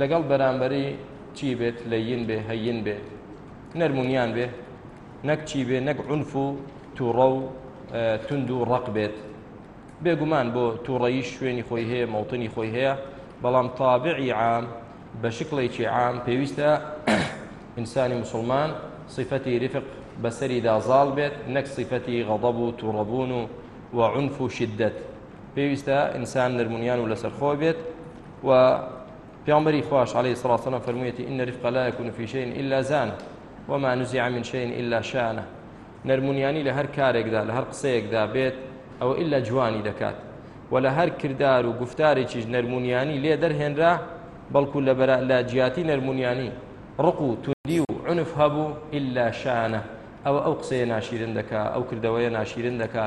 لەگەڵ بەرامبەری چی بێت لەین بێ هەین بێ نەرمونیان بێ نەک چی بێ نەک عنف و تووڕە و تونند و ڕق بێت بێگومان بۆ تووڕەیی شوێنی خۆی هەیە مەوتنی خۆی هەیە بەڵام تابعی عام بە شکڵێکی عام پێویستە ئینسانی مسلمان صفەتی رفق بەسەری دازاڵ بێت نەک صفەتی غەضب و تووڕەبوون و وعنف و شدت پێویستە ئینسان نرمونیان و لەسەرخۆ بێت و پیامبری خواش علیه الصلاة والسلام فرمویەتی ان رفق لا يكون في شيء الا زان وما نزع من شيء الا شانه نەرمونیانی لە هەر کارێکدا لە هەر قسەیەکدا بێت ئەوە ئللا جوانی دەکات و لە هەر کردار و گفتارێکیش نەرمونیانی لێ دەرهێنرا بەڵکو لە بەرا لە جیاتی نەرمونیانی ڕق و توندی و عنف هەبوو ئللا شانە ئەوە ئەو قسەیە ناشیرن دەکا ئەو کردەوەیە ناشیرن دەکا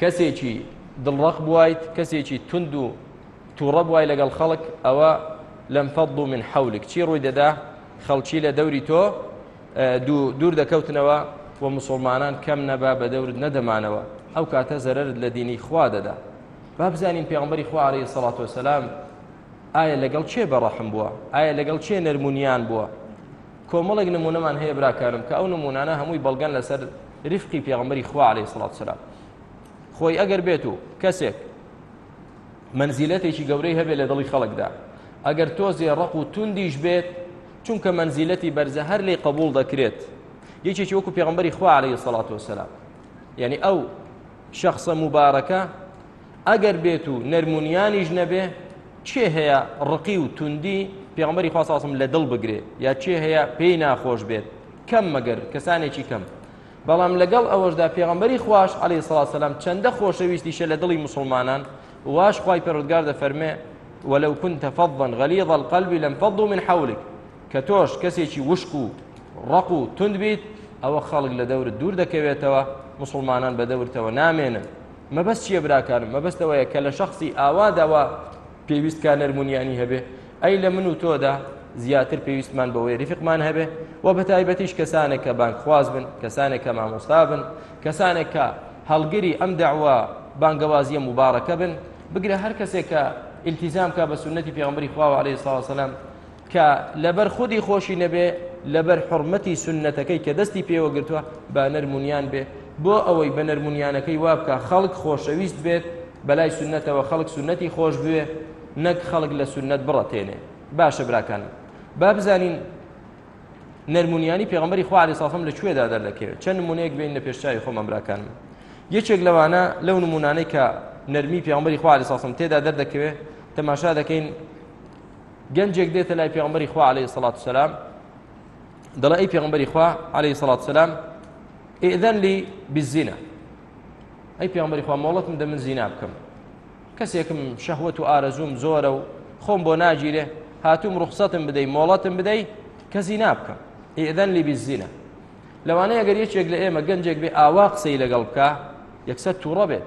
کەسێکی دڵڕەق بوایت کەسێکی تند و تووڕە بوای لەگەڵ خەڵک ئەوە لەم فەض و من حولک چی ڕووی دەدا خەڵکی لە دەوری تۆ دوور دەکەوتنەوە و مسلمانان کەم نەبا بە دەورت نەدەمانەوە ئەو کاتە زەرت لە دینی خوا دەدا با بزانین پێغمبەری خوارەی سەڵات وسلام ئایا لەگەڵ چێ بەڕەحم بووە ئایا لەگەڵ چێ نەرمونیان بووە کۆمەڵێک نمونەمان هەیە براکانم کە ئەو نمونانە هەمووی بەڵگەن لەسەر ریفقی پێغمبەری خوا عليه سڵات سلام خۆی ئەگەر بێت و کەسێک منزیلەتێکی گەورەی هەبێت لە دڵی خەڵکدا ئەگەر تۆزێ ڕق و توندیش بێت چونکە منزیلەتی بەرزە هەر لی قبول دەکرێت یەکێکی وەکو پێغمبەری خوا عليه سڵات وسلام یعنی ئەو شخصە مبارەکە ئەگەر بێت و نەرمونیانیش نەبێ چێ هەیە ڕقی و توندی پێغمبەری خواسەڵسم لە دڵ بگرێ یا چێ هەیە پێی ناخۆش بێت کەم مەگەر کەسانێکی کەم بەڵام لەگەڵ ئەوەشدا پێغمبەری خوش عليه سلاسەلام چەندە خۆشەویستیشە لە دڵی مسلمانان واش خی پەرودگار دەفەرمێ ولو كنت فظا غليظ القلب لم فضوا من حولك کە تۆش کەسێکی وشک و ڕق و تند بیت ئەوە خەڵک لە دەورت دوور دەکەوێتەوە مسلمانان بە دەورتەوە نامێنن مەبەست چییە براکانم مەبەست لەوەیە کە لە شخصی ئاواداوە پێویست کا نەرمونیانی هەبێ ئەی لە من و تۆدا زیاتر پێویستمان بەوەی ریفقمان هەبێ و بە تایبەتیش کەسانێک کە بانکخواز بن کەسانێک کە مامۆستا بن کەسانێک کە هەڵگری ئەم داوە بانگەوازیە مبارەکە بن بگرە هەر کەسێک کە التزام کا بە سنەتی پێغمبری خواوە عليه ساوسلام کە لەبەر خودی خۆشی نەبێ لەبەر حڕمەتی سنەتەکەی کە دەستی پێوە گرتووە با نەرمونیان بێ بۆ ئەوەی بە نەرمونیانەکەی وابکە خەڵک خۆشەویست بێت بەلای سنەتەوە خەڵک سنەتی خۆش بوێ نەک خەڵک لە سنەت بڕەتێنێ باشە براکان با بزانین نەرمونیانی پێغمبەری خوارد ساڵم لە کوێدا دەردەکەوێت چەند نمونەیەک بین لە پێشچوی خۆمان براکانم یەکێک لەوانە لەو نمونانەی کە نەرمی پێغمبەری خوارد ساڵم تێدا دەردەکەوێت تەماشا دەکەین گەنجێک دێتە لای پێغمبەری خوا عليه سلاات وسلام دەڵێ ئەی پێغمبەری خوا عليه سلاات وسلام ئێدەن لی بزینە ئەی پێغمبەری خوا مۆڵەتم دە من زینا بکەم کەسێکم شەهوت و ئارەزوم زۆرە و خۆم بۆ ناگیرێ هاتووم ڕوخسەتم بدەی مۆڵەتم بدەی کە زینا بکەم ئێدەن لی بزینە لەوانەیە گەر یەکێک لە ئێمە گەنجێک بێ ئاوا قسەی لەگەڵ بکە یەکسەر تووڕە بێت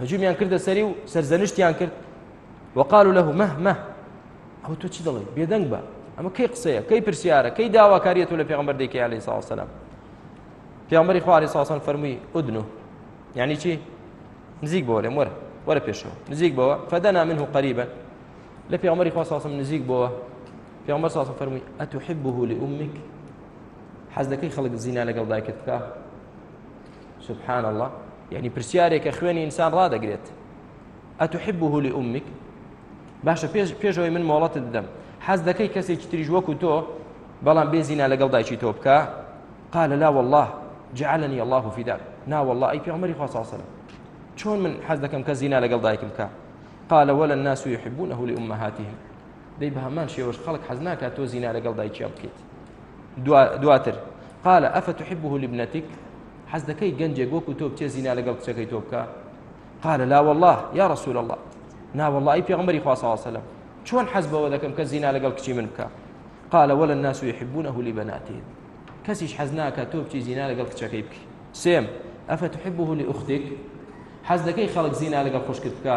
هجومیان کردە سەری و سەرزەنشتیان کرد وقالوا له مه مه ئەو تۆ چی دەڵێ بێدەنگ بە ئەمە کەی قسەیە کەی پرسیارە کەی داواکاریە تۆ لە پێغمبەر دەکەی عليه ساڵ سلام پێغمبەری خوارێ ساسان فەرمووی ئودن و یعنی چی نزیک بۆ لێم وەرە وەرە پێشەوە نزیک بەوە فەدەنا من و قەریبە لە پێغمەری خوا ساسم نزیک بۆوە پێغمە ساسم فەرمووی ئەتوحبه لە ئومک حەز دەکەی خەڵک زینا لەگەڵ دایکت بکە سبحان الله یعنی پرسیارێکە خوێنی ئینسان ڕدەگرێت ئەتوحبه لأمك باشە پێش پێشەوەی من مۆڵەتت بدەم حەز دەکەی کەسێکی تریش وەکو تۆ بەڵام بێزینا لەگەڵ دایکی تۆ بکە قال لا والله جعلني الله في دار نا والله ئەی پێغمەری خواسەسەر چۆن من حەز دەکەم کە زینا لەگەڵ دایکم بکە قال ولا الناس يحبونه لأمهاتهم دەی بە هەمان شێوەش خەڵک حەز ناکات تۆ زینا لەگەڵ دایکیا بکەیت دواتر قال ئەفتحبه لابنتك حەز دەکەی گەنجێک وەکو تۆ بچێ زینا لەگەڵ کچەکەی تۆ بکە قال لا والله يا رسول الله نا والله ئەی پێغمبەری خوا صلی الله عليه وسلم چۆن حەز بەوە دەکەم کە زینا لەگەڵ کچی من بکە قال ولا الناس يحبونه لبناتهم کەسیش حەز ناکە تۆ بچی زینا لەگەڵ کچەکەی بکە سێم ئەفتحبه لأختك حەز دەکەی خەڵک زینا لەگەڵ خوشکت بکە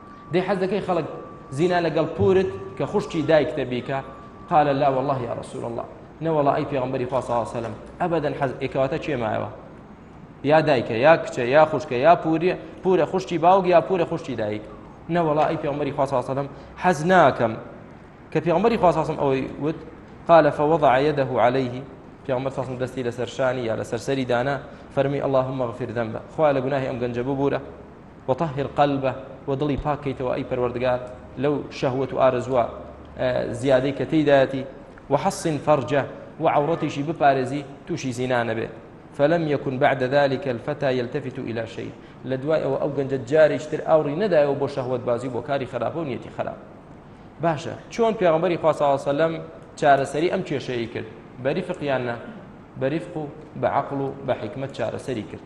دەی حەز دەکەی خەڵک زینا لەگەڵ پورت کە خوشکی دایکتە بیکە قال لا والله یا رسول الله نەوەڵا ئەی پێغمبەری خوا صلی الله عليه وسلم ابدا حەز ئێکەواتە کێ مایەوە یا دایکە یا کچە یا خوشکە یا پوری پورە خوشتی باوک یا پورە خوشتی دایک نەوەڵا ئەی پێغمبەری خوا صلی الله عليه وسلم حەز ناکەم کە پێغمبەری خوا صلی الله عليه وسلم ئەوەی وت قال فوضع يده عليه پێغمبەر صلی الله عليه وسلم دەستی لەسەر شانی یا لەسەر سەری دانا فەرمی اللهم اغفر ذنبه خوا لە گوناهی ئەم گەنجە ببورە وطهر قلبه و دڵی پاک کەیتەوە ئەی پەروەردگار لەو شەهوەت و ئارەزوە زیادەی کە تێدایەتی وحصن فرجه و عورەتیشی بپارێزی تووشی زینا نەبێ فلم يكن بعد ذلك الفتى يلتفت الى شيء لە دوای ئەوە ئەو گەنجە جارێکتر ئاوڕی نەدایەوە بۆ شەهوت بازی بۆ کاری خراپە و نیەتی خراپ باشە چۆن پێغمبەری خواسەواسەلم چارەسەری ئەم کێشەیە کرد بەری فقیاننا بەریفق و بە عقل و بە حکمت چارەسەری کرد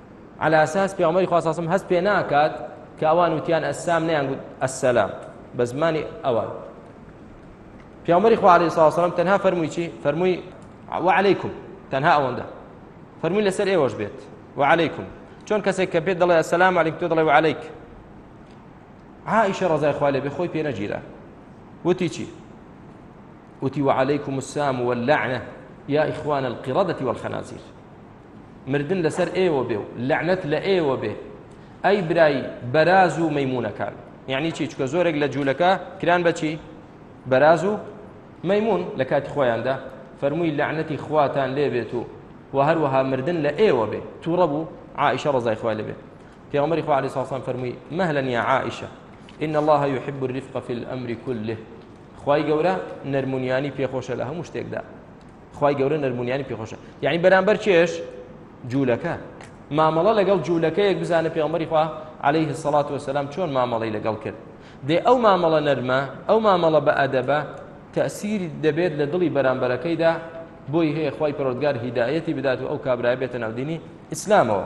عەلا ئەساس پێغەمبەری خوا ساسم هەست پێ ناکات کە ئەوان وتیان ئەسام نیان گوت ئەسەلام بە زمانی ئەوان پێغەمبەری خوا عەلەیهی ساسەلام تەنها فەرمووی چی فەرمووی وعليكم تەنها ئەوەندە فەرمووی لەسەر ئێوەش بێت وعليكم چۆن کەسێک کە پێت دەڵێ سەسلام علیک تۆ دەڵێ وعلیک عائشە ڕزای خوالێ بێ خۆی پێ نەگیرا وتی چی وتی وعليكم السام واللعنة يا إخوان القردة والخنازير مردن لەسەر ئێوە بێ و لەعنەت لە ئێوە بێ ئەی برای بەراز و مەمونونەکان یعنی چی چکە زۆرێک لە جوولەکە کران بەچی بەراز و مەمون لە کاتی خۆیاندا فەرمووی لەعنەتی خواتان لێ بێت و و هەروەها مردن لە ئێوە بێ تووڕە بوو عائشە ڕزای خوای لەبێت پێغمەری خوارد ساسان فەرمووی مەهلەن یا عائشە إن الله يحب الرفق في الأمر كله خوای گەورە نەرمونیانی پێخۆشە لە هەموو شتێکدا خوای گەورە نەرمونیانی پێخۆشە یعنی بەرامبەر چێش جوولەکە مامەڵە لەگەڵ جوولەکەیەک بزانە پێغمبەری خوا عليه الصلاة والسلام چۆن مامەڵی لەگەڵ کرد دێ ئەو مامەڵە نەرمە ئەو مامەڵە بە ئەدەبە تەسیری دەبێت لە دڵی بەرامبەرەکەیدا بۆی هەیە خی پرۆودگار هیدایەتی بدات و ئەو کابرای بێتە ناودینی ئیسلامەوە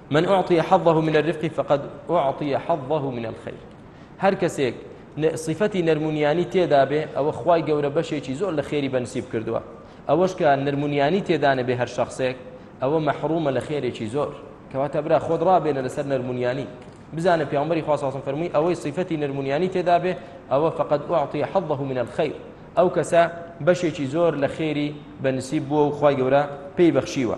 من أعطي حظه من الرفق فقد أعطي حظه من الخير هەر کەسێک صفەتی نەرمونیانی تێدا بێ ئەوە خوای گەورە بەشێکی زۆر لە خێری بەنسیب کردووە ئەوەش کە نەرمونیانی تێدانە بێ هەر شخصێک ئەوە مەحرومە لە خێرێکی زۆر کەواتە برا خۆت ڕابێنە لەسەر نەرمونیانی بزانە پیامبەری خواسەڵسم فەرمووی ئەوەی صفەتی نەرمونیانی تێدا بێ ئەوە فقط ئوعطی حظه من الخير ئەو کەسە بەشێکی زۆر لە خێری بەنسیب بووە و خی گەورە پێی بەخشیوە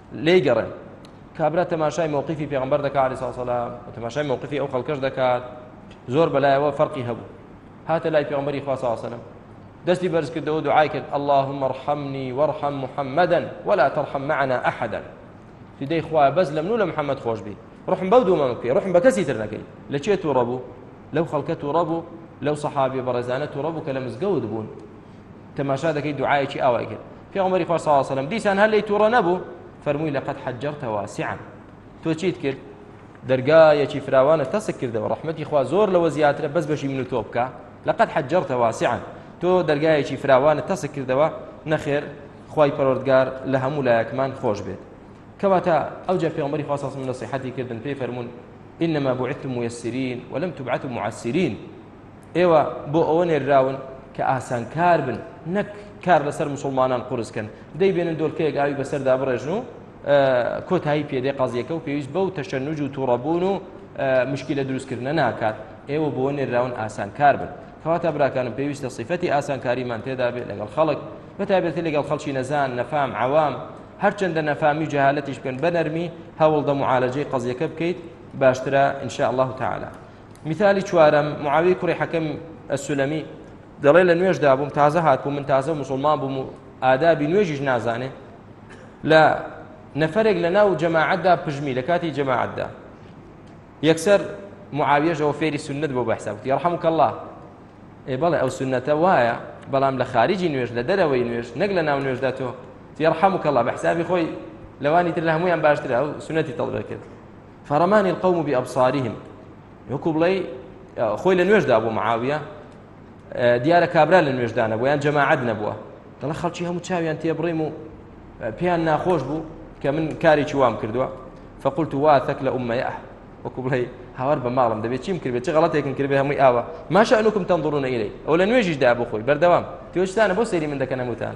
لێی گەڕێن کابرا تەماشای مووقیفی پێغمبەر دەکات علی ساسەلام و تەماشای مووقفی ئەو خەڵکەش دەکات زۆر بەلایەوە فەرقی هەبوو هاتە لای پێغمبەری خواسەلم دەستی بەرز کردەوە دوعای کرد اللهم ارحمني وارحم محمدا ولا ترحم معنا احدا فدەی خوا بەس لە من و لە محەممەد خۆش بی ڕحم بەو دوومە بکەی ڕحم بە کەسی تر نەکەی لە چێ تو ڕەبوو لەو خەڵکە تو ڕەبوو لەو سەحابی بەڕێزانە تو ڕەبوو کە لە مزگەوت بوون تەماشا دەکەی دوعایەکی ئاوای کرد پێغمبەری خوا صلی الله علیه و سلم دیسان هەر لی توڕە نەبوو فەرمووی لەقەد حەجرتە واسعا تۆ چیت کرد دەرگایەکی فراوانە تەسک کردەوە ڕحمەتی خوا زۆر لەوە زیاترە بەس بەشی من و تۆ بکە لەقەد حەجرتە واسعا تۆ دەرگایەکی فراوانە تەسک کردەوە نەخێر خوای پەرۆردگار لە هەموو لایەکمان خۆش بێت کەواتە ئەو جا پێغمبەری خوا صلی الله علیه و سلم کردن پێی فەرموون إنما بعثتم ميسرين ولم تبعثوا معسرين ئێوە بۆ ئەوە نێرراون کە ئاسان کار بن نەک کار لەسەر مسلمانان قرسکەن دەیبێنن دۆلکەیەک ئاوی بەسەردا بڕێژن و کۆتایی پێدەی قازیەکە و پێویست بەو تەشە نوج و تووڕەبوون و مشکلە دروستکردە ناکات ئێوە بۆ نێراون ئاسان کار بن کەواتە براکانم پێویستە سیفەتی ئاسانکاریمان تێدا بێت لەگەڵ خەڵک بەتابێتی لەگەڵ خەڵکی نەزان نەفام عوام هەرچەندە نەفامی جهالەتیش بکەن بەنەرمی هەوڵدە معالەجەی قەزیەکە بکەیت باشترە انشاء الله تعالی میثالی چوارەم معاوی کوڕی حەکەم ئەسولەمی دەڵێ لە نوێژدا بووم تازە هاتبوو من تازە مسلمان بووم و ئادابی نوێژیش نازانێ لە نەفرێک لە ناو جەماعەتدا پژمی لە کاتی جەماعەتدا یەکسەر معاویەشەوە فێری سنت بۆ بەحسابوتی ڕحمکە الله ئێ بەڵێ ئەو سنەتە وایە بەڵام لە خارجی نوێژ لە دەرەوەی نوێژ نەک لە ناو نوێژدا تۆ تێڕحمکە الله بەحسابی خۆی لەوانی تر لە هەمویان باشترە ئەو سنەتی تەڵبەر کرد فرمانی القوم بأبصارهم وەکو بڵێ خۆی لە نوێژدا بوو معاویە دیارە کابرا لە نوێژدا نەبوو یان جەماعەت نەبووە دەڵە خەڵکی هەموو چاویان تێبڕیم و پێیان ناخۆش بوو کە من کارێکی وام کردووە فقلت واثق لأمية وەکو بڵێ هاوار بە ماڵم دەبێت چیم کردێت چ غڵەتێکم کردێ هەمووی ئاوە ماشەنوکم تەندڕونە ئیلەی ئەو لە نوێژیش دا بخۆی بەردەوام تۆشتانە بۆ سەیری من دەکەنەموتان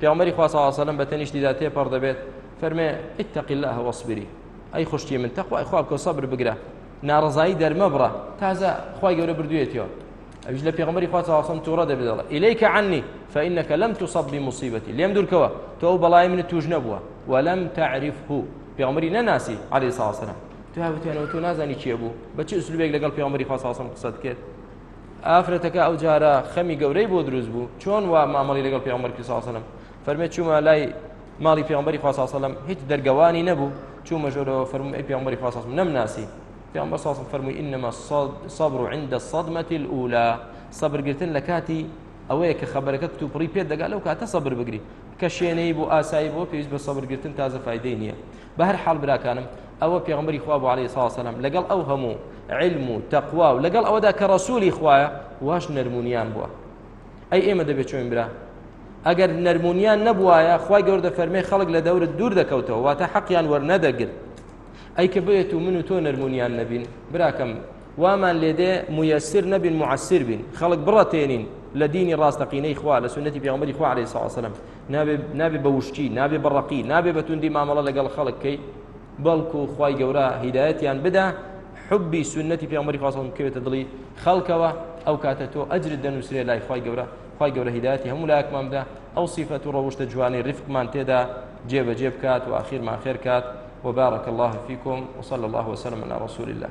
پێغەمبەری خوا صلی اللە علیە وسلم بە تەنیشتیدا تێپەڕ دەبێت فەرمێ اتقی اللە واصبری ئەی خوشکی من تەقوای خوا بکە سەبر بگرە ناڕەزایی دەرمەبڕە تازە خوای گەورە بردوێتەوە ئەویش لە پێغمبەری خوا ساواسم تووڕە دەبێت دەڵێ ئیلیکە عنی فإنەکە لەم تو سەبی مصیبەتی لێم دوورکەوە تۆ ئەو بەڵای منە توش نەبووە وەلم تعریف هو پێغمبەری نەناسی علی ساواسەرە تو هاوتیانەوە تۆ نازانی چیە بوو بە چ ئسلوبێک لەگەڵ پێغمبەری خوا ساواسم قسە دکێت ئافرەتەکە ئەو جارە خەمی گەورەی بۆ دروست بوو چۆن وا مامەڵی لەگەڵ پێغمبەر کرد ساسەلم فەرمێ چوومە لای ماڵی پێغمبەری خواسەلم هیچ دەرگەوانی نەبوو چوومە ژۆرەوە فەرمو ئەی پێغمبەری خواسەلم نەمناسی پێغمبەر ساسم فەرمووی ئینما صبر عند الصدمة الأولى صبر گرتن لە کاتی ئەوەیە کە خەبەرەکە کتوپڕی پێت دەگا لەو کاتە صبر بگری کە شوێنەی بۆ ئاسایی بۆ پێویست بە صبر گرتن تازە فایدەی نییە بەهەر حاڵ براکانم ئەوە پێغمبەری خوا بۆ عليه ساسەلام لەگەڵ ئەو هەموو علم و تەقوا و لەگەڵ ئەوەدا کە ڕسوولی خوایە واش نەرمونیان بووە ئەی ئێمە دەبێت چۆین برا ئەگەر نەرمونیان نەبوایە خی گەوردە فەرمی خەڵک لە دەورت دوور دەکەوتەوە واتە حەقیان وەرنەدەگر ئەی کە بێت و من و تۆ نەرمونیان نەبین براکەم وامان لێدێ مویسر نەبین معسر بین خەڵک بڕەتێنین لە دینی ڕاستەقینەی خوا لە سنەتی پێغمەری خوا عليه ساسەلم نابێ نابێ بە وشکی نابێ بە ڕقی نابێ بە توندی مامەڵە لەگەڵ خەڵک کەی بەڵکو خی گەورە هیدایەتیان بدا حبی سنەتی پیامەری خواستم بکەوێتە دڵی خەڵکەوە ئەو کاتە تۆ ئەجرت دەنووسرێ لای خی گەورە خی گەورە هیداەتی هەموو لایەکمان بدا ئەو سیفەت و ڕەوشتە جوانی ریفقمان تێدا جێبەجێ بکات و ئاخیرمان خێرکات وبارك الله فيكم وصلى الله وسلم على رسول الله